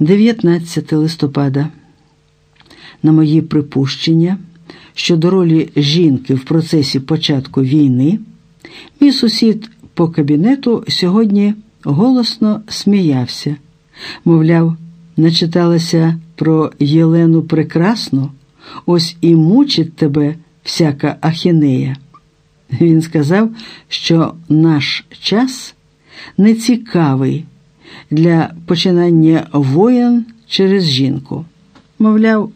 19 листопада. На мої припущення щодо ролі жінки в процесі початку війни, мій сусід по кабінету сьогодні голосно сміявся, мовляв, начиталася про Єлену Прекрасну, ось і мучить тебе всяка ахінея. Він сказав, що наш час нецікавий для починання воєн через жінку. Мовляв,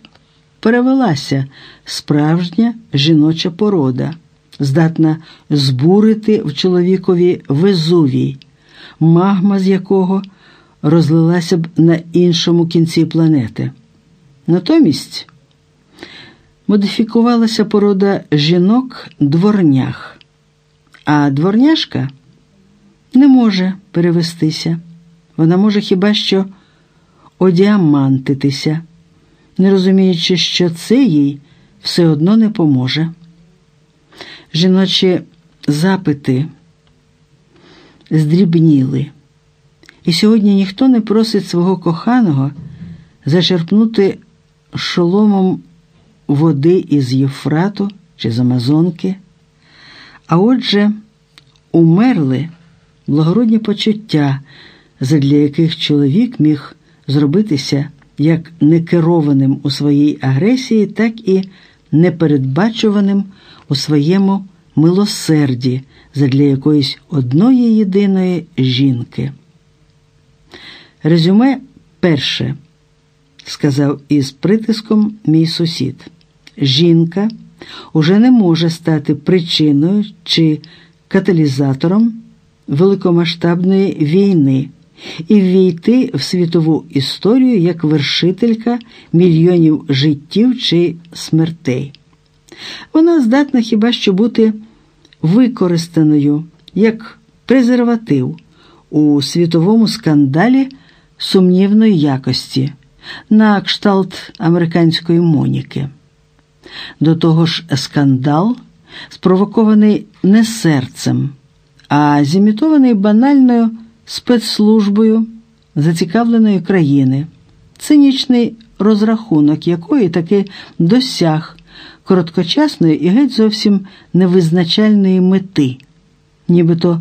перевелася справжня жіноча порода, здатна збурити в чоловікові везувій, магма з якого розлилася б на іншому кінці планети. Натомість модифікувалася порода жінок дворнях, а дворняшка не може перевестися. Вона може хіба що одіамантитися, не розуміючи, що це їй все одно не поможе. Жіночі запити здрібніли, і сьогодні ніхто не просить свого коханого зачерпнути шоломом води із Єфрату чи з Амазонки, а отже, умерли благородні почуття, задля яких чоловік міг зробитися як некерованим у своїй агресії, так і непередбачуваним у своєму милосерді задля якоїсь одної єдиної жінки. Резюме перше, сказав із притиском мій сусід. Жінка уже не може стати причиною чи каталізатором великомасштабної війни і ввійти в світову історію як вершителька мільйонів життів чи смертей. Вона здатна хіба що бути використаною як презерватив у світовому скандалі сумнівної якості на кшталт американської моніки. До того ж, скандал спровокований не серцем, а зімітований банальною спецслужбою зацікавленої країни, цинічний розрахунок якої таки досяг короткочасної і геть зовсім невизначальної мети, нібито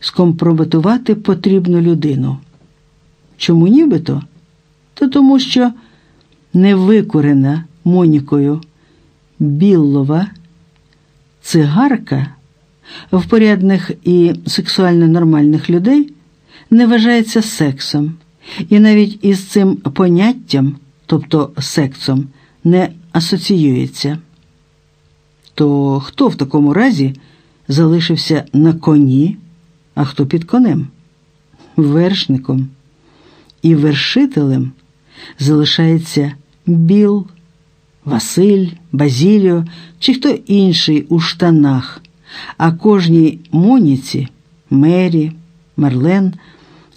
скомпрометувати потрібну людину. Чому нібито? То тому, що невикурена Монікою Біллова цигарка в порядних і сексуально нормальних людей не вважається сексом, і навіть із цим поняттям, тобто сексом, не асоціюється. То хто в такому разі залишився на коні, а хто під конем? Вершником і вершителем залишається Біл, Василь, Базіліо чи хто інший у штанах, а кожній Моніці, Мері, Марлен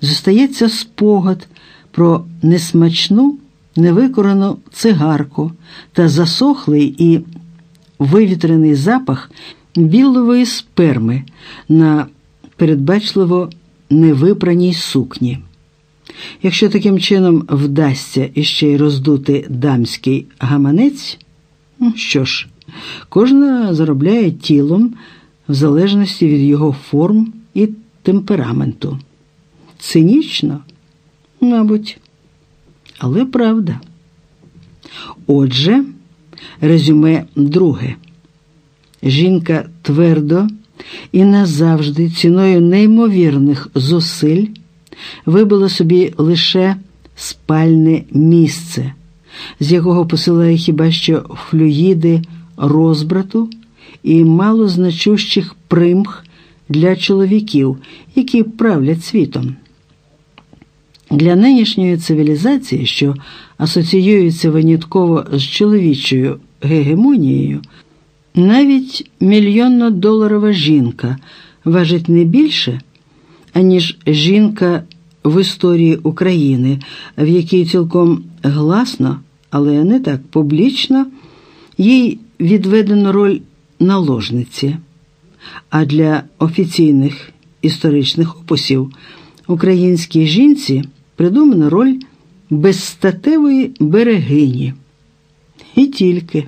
зостається спогад про несмачну, невикорену цигарку та засохлий і вивітрений запах білової сперми на передбачливо невипраній сукні. Якщо таким чином вдасться іще й роздути дамський гаманець, ну що ж, кожна заробляє тілом в залежності від його форм і темпераменту. Цинічно, мабуть, але правда. Отже, резюме друге. Жінка твердо і назавжди ціною неймовірних зусиль вибила собі лише спальне місце, з якого посилає хіба що флюїди розбрату і малозначущих примх для чоловіків, які правлять світом. Для нинішньої цивілізації, що асоціюється винятково з чоловічою гегемонією, навіть мільйонно-доларова жінка важить не більше, аніж жінка в історії України, в якій цілком гласно, але не так публічно, їй відведено роль наложниці. А для офіційних історичних описів українській жінці придумана роль безстатевої берегині. І тільки.